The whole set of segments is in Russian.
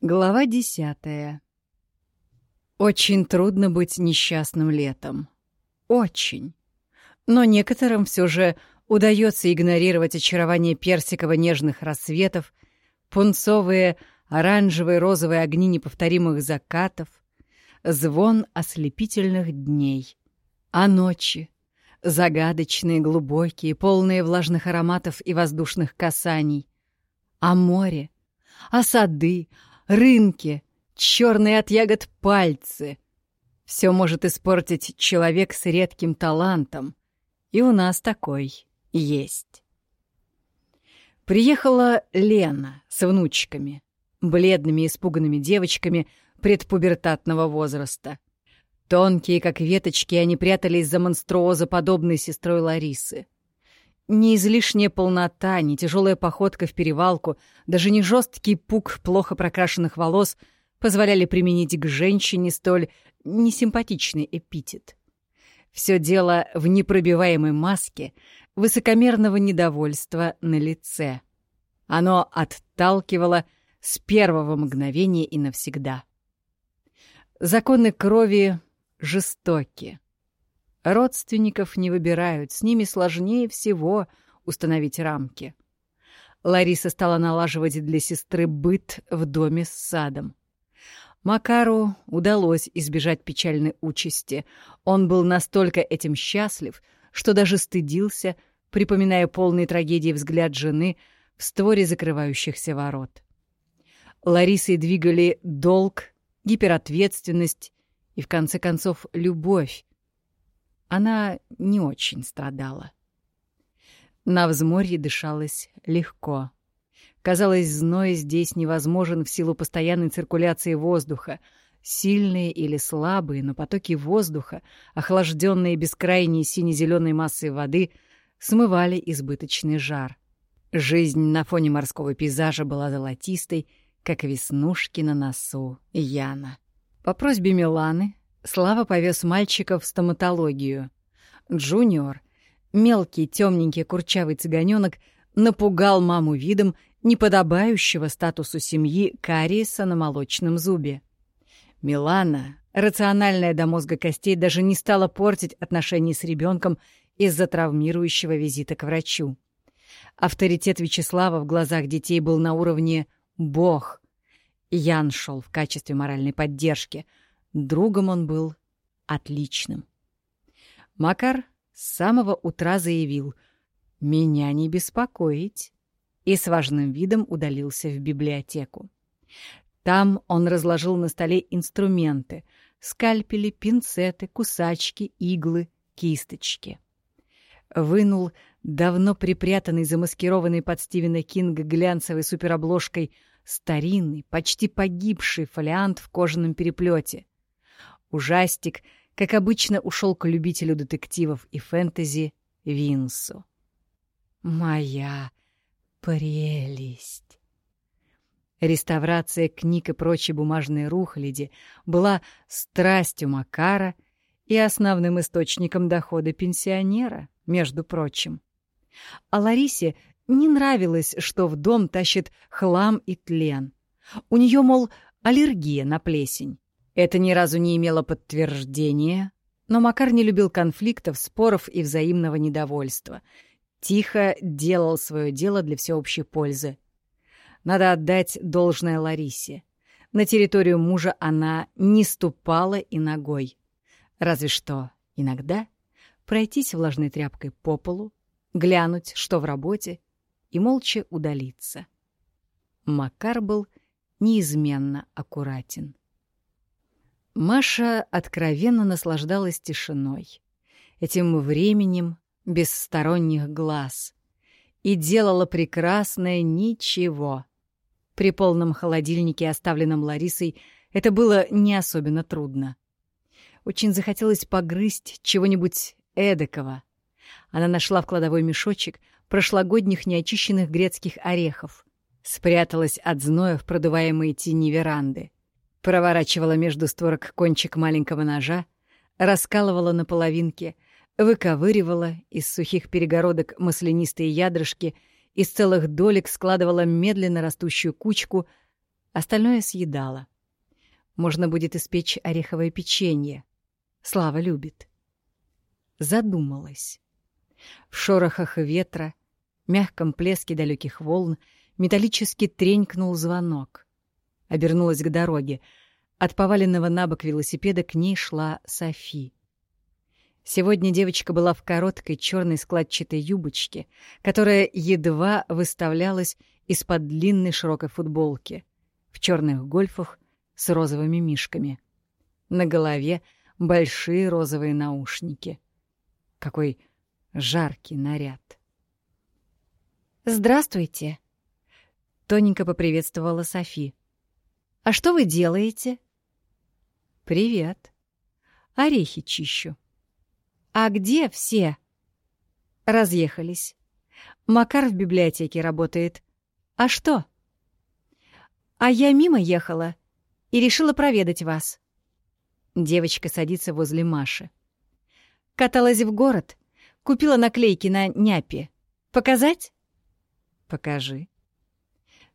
Глава десятая. Очень трудно быть несчастным летом. Очень. Но некоторым все же удается игнорировать очарование персиково-нежных рассветов, пунцовые, оранжевые, розовые огни неповторимых закатов, звон ослепительных дней, а ночи, загадочные, глубокие, полные влажных ароматов и воздушных касаний, а море, а сады, рынки, черные от ягод пальцы. Все может испортить человек с редким талантом, и у нас такой есть. Приехала Лена с внучками, бледными испуганными девочками предпубертатного возраста. Тонкие, как веточки, они прятались за монструозоподобной сестрой Ларисы. Ни излишняя полнота, ни тяжелая походка в перевалку, даже не жесткий пук плохо прокрашенных волос позволяли применить к женщине столь несимпатичный эпитет. Все дело в непробиваемой маске высокомерного недовольства на лице. Оно отталкивало с первого мгновения и навсегда. Законы крови жестоки. Родственников не выбирают, с ними сложнее всего установить рамки. Лариса стала налаживать для сестры быт в доме с садом. Макару удалось избежать печальной участи. Он был настолько этим счастлив, что даже стыдился, припоминая полный трагедии взгляд жены в створе закрывающихся ворот. Ларисой двигали долг, гиперответственность и, в конце концов, любовь. Она не очень страдала. На взморье дышалось легко. Казалось, зной здесь невозможен в силу постоянной циркуляции воздуха. Сильные или слабые, но потоки воздуха, охлажденные бескрайней сине-зеленой массой воды, смывали избыточный жар. Жизнь на фоне морского пейзажа была золотистой, как веснушки на носу Яна. По просьбе Миланы Слава повез мальчика в стоматологию. Джуниор, мелкий, темненький, курчавый цыганенок, напугал маму видом неподобающего статусу семьи кариеса на молочном зубе. Милана, рациональная до мозга костей, даже не стала портить отношения с ребенком из-за травмирующего визита к врачу. Авторитет Вячеслава в глазах детей был на уровне «бог». Ян шел в качестве моральной поддержки. Другом он был отличным. Макар с самого утра заявил «Меня не беспокоить» и с важным видом удалился в библиотеку. Там он разложил на столе инструменты — скальпели, пинцеты, кусачки, иглы, кисточки. Вынул давно припрятанный, замаскированный под Стивена Кинга глянцевой суперобложкой старинный, почти погибший фолиант в кожаном переплете. Ужастик, как обычно, ушел к любителю детективов и фэнтези Винсу. «Моя Прелесть! Реставрация книг и прочей бумажной рухляди была страстью Макара и основным источником дохода пенсионера, между прочим. А Ларисе не нравилось, что в дом тащит хлам и тлен. У нее, мол, аллергия на плесень. Это ни разу не имело подтверждения, но Макар не любил конфликтов, споров и взаимного недовольства — Тихо делал свое дело для всеобщей пользы. Надо отдать должное Ларисе. На территорию мужа она не ступала и ногой. Разве что иногда пройтись влажной тряпкой по полу, глянуть, что в работе, и молча удалиться. Макар был неизменно аккуратен. Маша откровенно наслаждалась тишиной, этим временем, без сторонних глаз. И делала прекрасное ничего. При полном холодильнике, оставленном Ларисой, это было не особенно трудно. Очень захотелось погрызть чего-нибудь эдакого. Она нашла в кладовой мешочек прошлогодних неочищенных грецких орехов, спряталась от зноя в продуваемые тени веранды, проворачивала между створок кончик маленького ножа, раскалывала на половинке — выковыривала из сухих перегородок маслянистые ядрышки, из целых долек складывала медленно растущую кучку, Остальное съедала. Можно будет испечь ореховое печенье. Слава любит. Задумалась. В шорохах ветра, мягком плеске далеких волн металлически тренькнул звонок. Обернулась к дороге. От поваленного на бок велосипеда к ней шла Софи. Сегодня девочка была в короткой черной складчатой юбочке, которая едва выставлялась из-под длинной широкой футболки, в черных гольфах с розовыми мишками. На голове большие розовые наушники. Какой жаркий наряд. «Здравствуйте!» — тоненько поприветствовала Софи. «А что вы делаете?» «Привет. Орехи чищу». «А где все?» «Разъехались. Макар в библиотеке работает. А что?» «А я мимо ехала и решила проведать вас». Девочка садится возле Маши. «Каталась в город, купила наклейки на няпе. Показать?» «Покажи».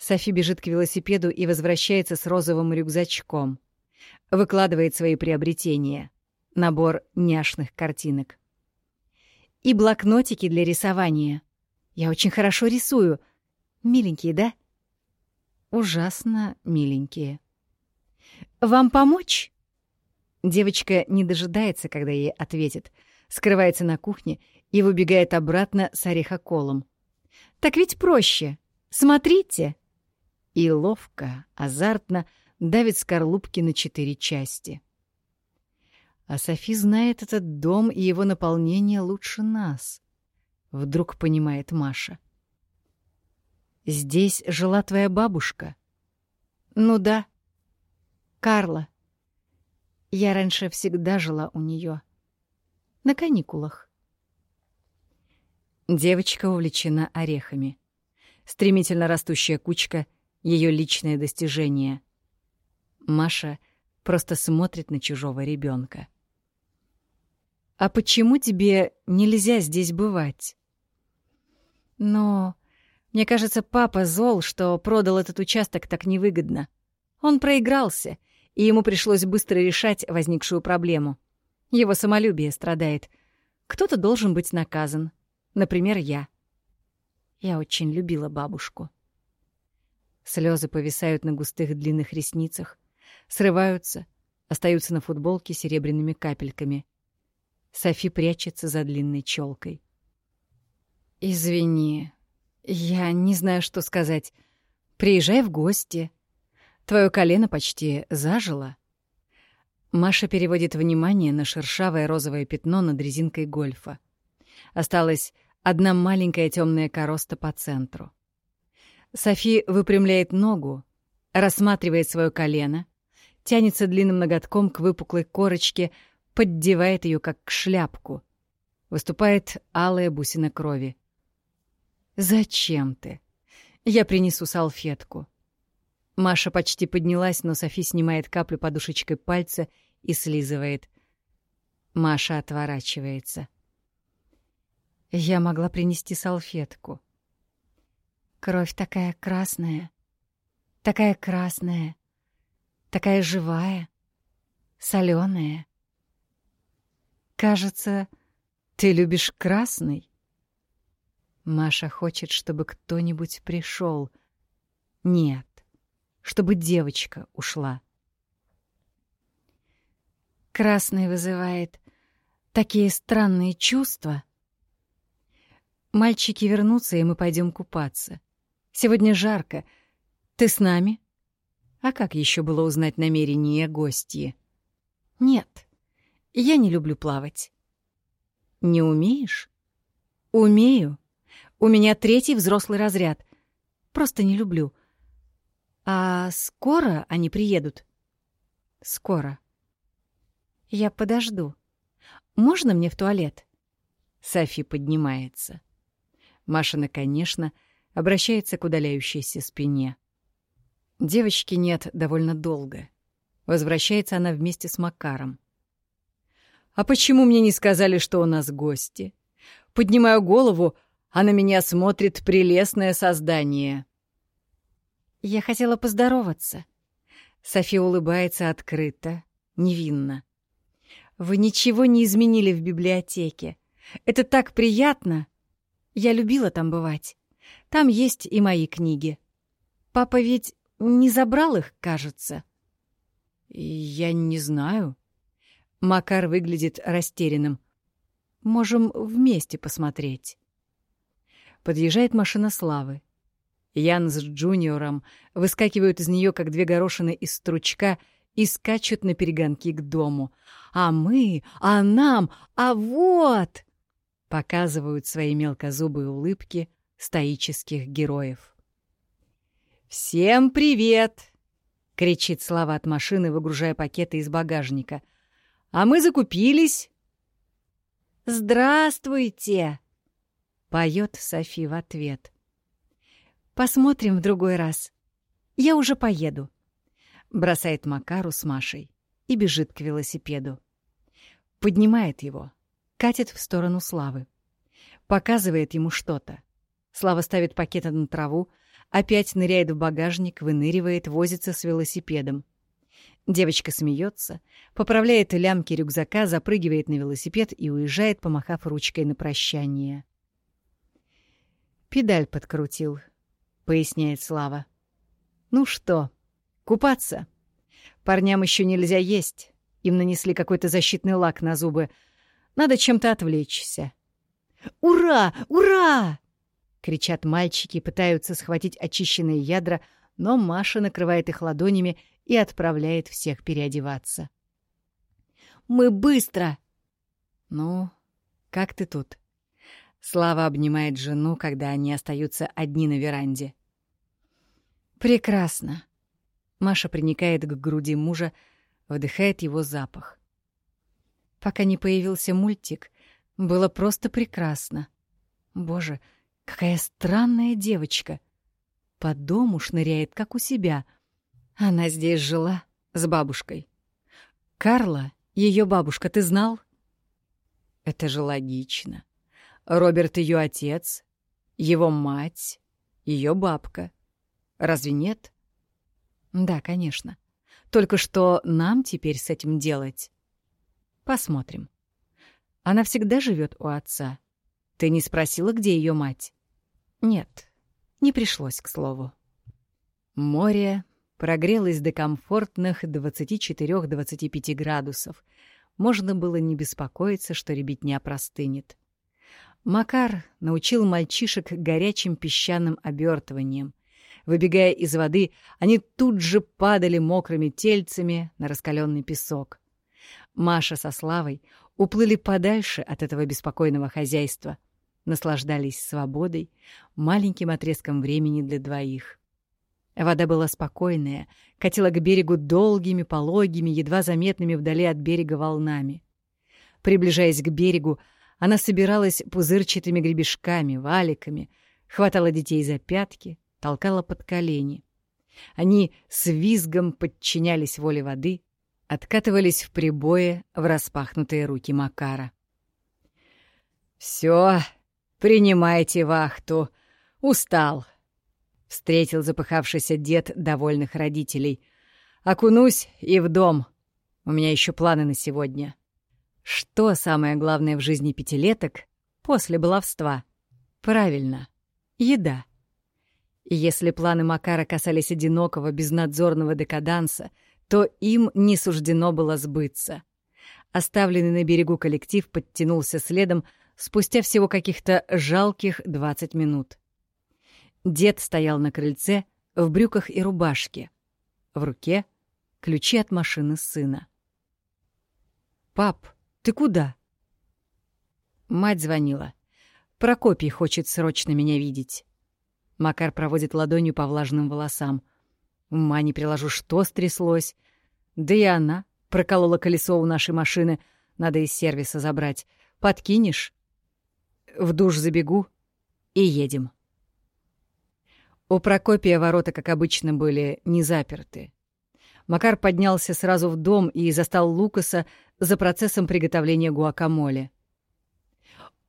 Софи бежит к велосипеду и возвращается с розовым рюкзачком. Выкладывает свои приобретения. Набор няшных картинок. И блокнотики для рисования. Я очень хорошо рисую. Миленькие, да? Ужасно миленькие. «Вам помочь?» Девочка не дожидается, когда ей ответит, скрывается на кухне и выбегает обратно с орехоколом. «Так ведь проще. Смотрите!» И ловко, азартно давит скорлупки на четыре части. А Софи знает этот дом и его наполнение лучше нас. Вдруг понимает Маша. Здесь жила твоя бабушка. Ну да. Карла. Я раньше всегда жила у нее. На каникулах. Девочка увлечена орехами. Стремительно растущая кучка — ее личное достижение. Маша просто смотрит на чужого ребенка. «А почему тебе нельзя здесь бывать?» «Но мне кажется, папа зол, что продал этот участок так невыгодно. Он проигрался, и ему пришлось быстро решать возникшую проблему. Его самолюбие страдает. Кто-то должен быть наказан. Например, я. Я очень любила бабушку. Слезы повисают на густых длинных ресницах, срываются, остаются на футболке серебряными капельками. Софи прячется за длинной челкой. «Извини, я не знаю, что сказать. Приезжай в гости. Твое колено почти зажило». Маша переводит внимание на шершавое розовое пятно над резинкой гольфа. Осталась одна маленькая темная короста по центру. Софи выпрямляет ногу, рассматривает свое колено, тянется длинным ноготком к выпуклой корочке, поддевает ее как к шляпку. Выступает алая бусина крови. «Зачем ты? Я принесу салфетку». Маша почти поднялась, но Софи снимает каплю подушечкой пальца и слизывает. Маша отворачивается. Я могла принести салфетку. Кровь такая красная, такая красная, такая живая, соленая. Кажется, ты любишь красный. Маша хочет, чтобы кто-нибудь пришел. Нет, чтобы девочка ушла. Красный вызывает такие странные чувства. Мальчики вернутся, и мы пойдем купаться. Сегодня жарко. Ты с нами? А как еще было узнать намерение гостьи? Нет, я не люблю плавать. Не умеешь? Умею. У меня третий взрослый разряд. Просто не люблю. А скоро они приедут? Скоро. Я подожду. Можно мне в туалет? Софи поднимается. Машина, конечно, обращается к удаляющейся спине. Девочки нет довольно долго. Возвращается она вместе с Макаром. «А почему мне не сказали, что у нас гости?» Поднимаю голову, а на меня смотрит прелестное создание. Я хотела поздороваться. София улыбается открыто, невинно. Вы ничего не изменили в библиотеке. Это так приятно. Я любила там бывать. Там есть и мои книги. Папа ведь не забрал их, кажется. Я не знаю. Макар выглядит растерянным. Можем вместе посмотреть. Подъезжает машина Славы. Ян с Джуниором выскакивают из нее, как две горошины из стручка, и скачут на перегонки к дому. А мы, а нам, а вот! Показывают свои мелкозубые улыбки стоических героев. «Всем привет!» — кричит Слава от машины, выгружая пакеты из багажника. «А мы закупились!» «Здравствуйте!» — поет Софи в ответ. «Посмотрим в другой раз. Я уже поеду», — бросает Макару с Машей и бежит к велосипеду. Поднимает его, катит в сторону Славы. Показывает ему что-то. Слава ставит пакеты на траву, опять ныряет в багажник, выныривает, возится с велосипедом. Девочка смеется, поправляет лямки рюкзака, запрыгивает на велосипед и уезжает, помахав ручкой на прощание. «Педаль подкрутил», — поясняет Слава. «Ну что, купаться? Парням еще нельзя есть. Им нанесли какой-то защитный лак на зубы. Надо чем-то отвлечься». «Ура! Ура!» — кричат мальчики, пытаются схватить очищенные ядра, но Маша накрывает их ладонями и отправляет всех переодеваться. «Мы быстро!» «Ну, как ты тут?» Слава обнимает жену, когда они остаются одни на веранде. «Прекрасно!» Маша приникает к груди мужа, вдыхает его запах. Пока не появился мультик, было просто прекрасно. Боже, — Какая странная девочка. По дому шныряет, как у себя. Она здесь жила с бабушкой. Карла, ее бабушка, ты знал? Это же логично. Роберт ее отец, его мать, ее бабка. Разве нет? Да, конечно. Только что нам теперь с этим делать? Посмотрим. Она всегда живет у отца. Ты не спросила, где ее мать? Нет, не пришлось, к слову. Море прогрелось до комфортных 24-25 градусов. Можно было не беспокоиться, что ребятня простынет. Макар научил мальчишек горячим песчаным обертыванием. Выбегая из воды, они тут же падали мокрыми тельцами на раскаленный песок. Маша со Славой уплыли подальше от этого беспокойного хозяйства — наслаждались свободой, маленьким отрезком времени для двоих. Вода была спокойная, катила к берегу долгими, пологими, едва заметными вдали от берега волнами. Приближаясь к берегу, она собиралась пузырчатыми гребешками, валиками, хватала детей за пятки, толкала под колени. Они с визгом подчинялись воле воды, откатывались в прибое в распахнутые руки Макара. «Все, «Принимайте вахту. Устал», — встретил запыхавшийся дед довольных родителей. «Окунусь и в дом. У меня еще планы на сегодня». Что самое главное в жизни пятилеток после баловства? Правильно, еда. И если планы Макара касались одинокого, безнадзорного декаданса, то им не суждено было сбыться. Оставленный на берегу коллектив подтянулся следом, спустя всего каких-то жалких двадцать минут. Дед стоял на крыльце в брюках и рубашке. В руке ключи от машины сына. «Пап, ты куда?» Мать звонила. «Прокопий хочет срочно меня видеть». Макар проводит ладонью по влажным волосам. Ума не приложу, что стряслось. Да и она проколола колесо у нашей машины. Надо из сервиса забрать. Подкинешь? В душ забегу и едем. У Прокопия ворота, как обычно, были не заперты. Макар поднялся сразу в дом и застал Лукаса за процессом приготовления гуакамоле.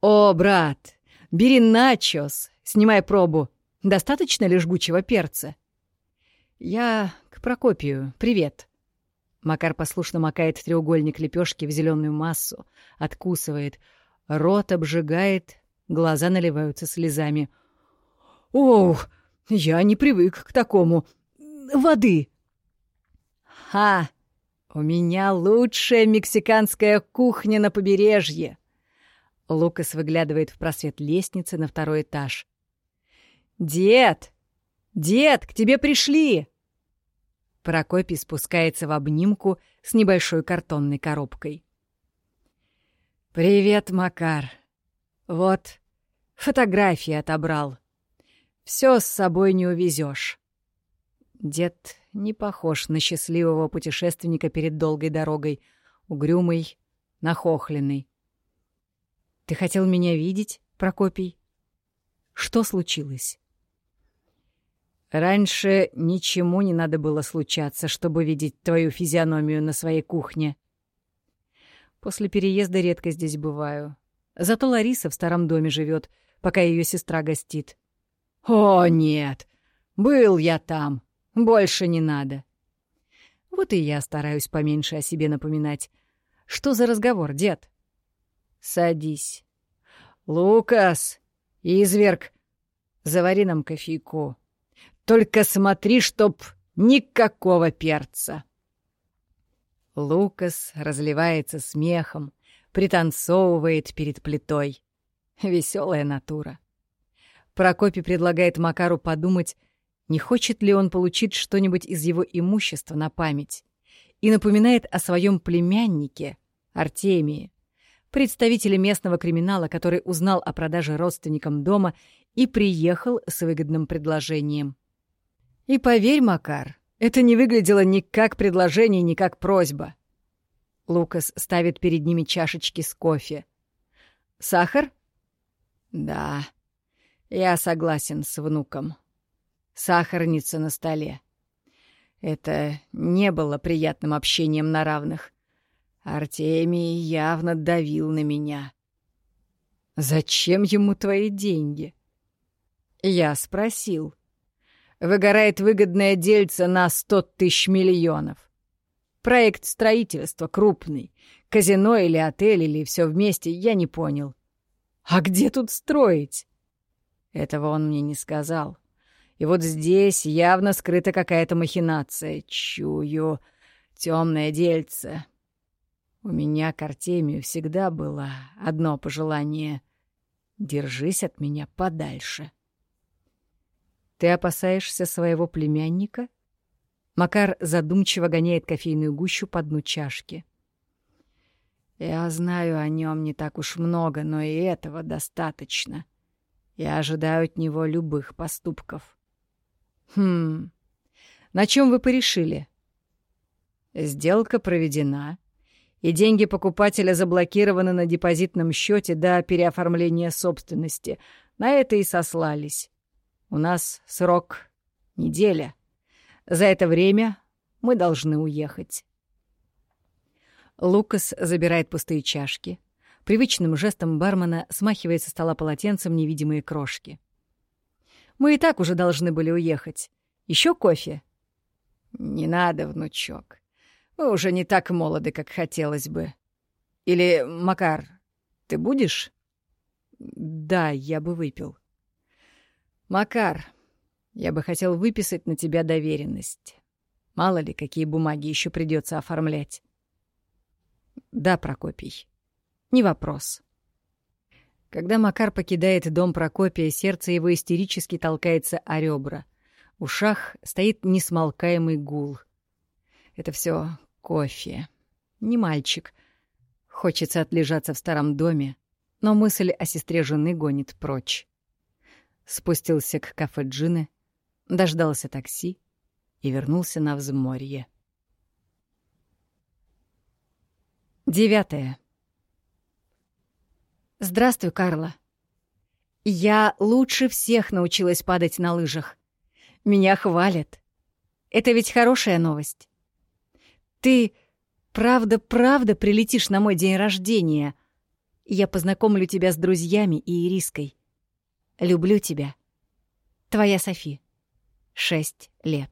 «О, брат, бери начос, снимай пробу. Достаточно ли жгучего перца?» «Я к Прокопию. Привет». Макар послушно макает треугольник лепешки в зеленую массу, откусывает, рот обжигает, глаза наливаются слезами. «Оу, я не привык к такому. Воды!» «Ха! У меня лучшая мексиканская кухня на побережье!» Лукас выглядывает в просвет лестницы на второй этаж. «Дед! Дед, к тебе пришли!» Прокопий спускается в обнимку с небольшой картонной коробкой. «Привет, Макар. Вот, фотографии отобрал. Все с собой не увезешь. Дед не похож на счастливого путешественника перед долгой дорогой, угрюмый, нахохленный. «Ты хотел меня видеть, Прокопий? Что случилось?» Раньше ничему не надо было случаться, чтобы видеть твою физиономию на своей кухне. После переезда редко здесь бываю. Зато Лариса в старом доме живет, пока ее сестра гостит. О, нет! Был я там. Больше не надо. Вот и я стараюсь поменьше о себе напоминать. Что за разговор, дед? Садись. Лукас, изверг, завари нам кофейку. Только смотри, чтоб никакого перца. Лукас разливается смехом, пританцовывает перед плитой. Веселая натура. Прокопий предлагает Макару подумать, не хочет ли он получить что-нибудь из его имущества на память, и напоминает о своем племяннике, Артемии, представителе местного криминала, который узнал о продаже родственникам дома и приехал с выгодным предложением. И поверь, Макар, это не выглядело ни как предложение, ни как просьба. Лукас ставит перед ними чашечки с кофе. «Сахар?» «Да, я согласен с внуком. Сахарница на столе. Это не было приятным общением на равных. Артемий явно давил на меня. «Зачем ему твои деньги?» Я спросил выгорает выгодное дельце на сто тысяч миллионов. Проект строительства крупный. Казино или отель, или все вместе, я не понял. А где тут строить? Этого он мне не сказал. И вот здесь явно скрыта какая-то махинация. Чую, темное дельце. У меня к Артемию всегда было одно пожелание — держись от меня подальше. Ты опасаешься своего племянника? Макар задумчиво гоняет кофейную гущу по дну чашки. Я знаю о нем не так уж много, но и этого достаточно. Я ожидаю от него любых поступков. Хм. На чем вы порешили? Сделка проведена, и деньги покупателя заблокированы на депозитном счете до переоформления собственности. На это и сослались. У нас срок — неделя. За это время мы должны уехать. Лукас забирает пустые чашки. Привычным жестом бармена смахивает со стола полотенцем невидимые крошки. «Мы и так уже должны были уехать. Еще кофе?» «Не надо, внучок. Мы уже не так молоды, как хотелось бы. Или, Макар, ты будешь?» «Да, я бы выпил». «Макар, я бы хотел выписать на тебя доверенность. Мало ли, какие бумаги еще придется оформлять». «Да, Прокопий. Не вопрос». Когда Макар покидает дом Прокопия, сердце его истерически толкается о ребра. В ушах стоит несмолкаемый гул. Это все кофе. Не мальчик. Хочется отлежаться в старом доме, но мысль о сестре жены гонит прочь спустился к кафе Джины, дождался такси и вернулся на взморье. Девятое. Здравствуй, Карла. Я лучше всех научилась падать на лыжах. Меня хвалят. Это ведь хорошая новость. Ты правда-правда прилетишь на мой день рождения. Я познакомлю тебя с друзьями и Ириской. Люблю тебя. Твоя Софи. Шесть лет.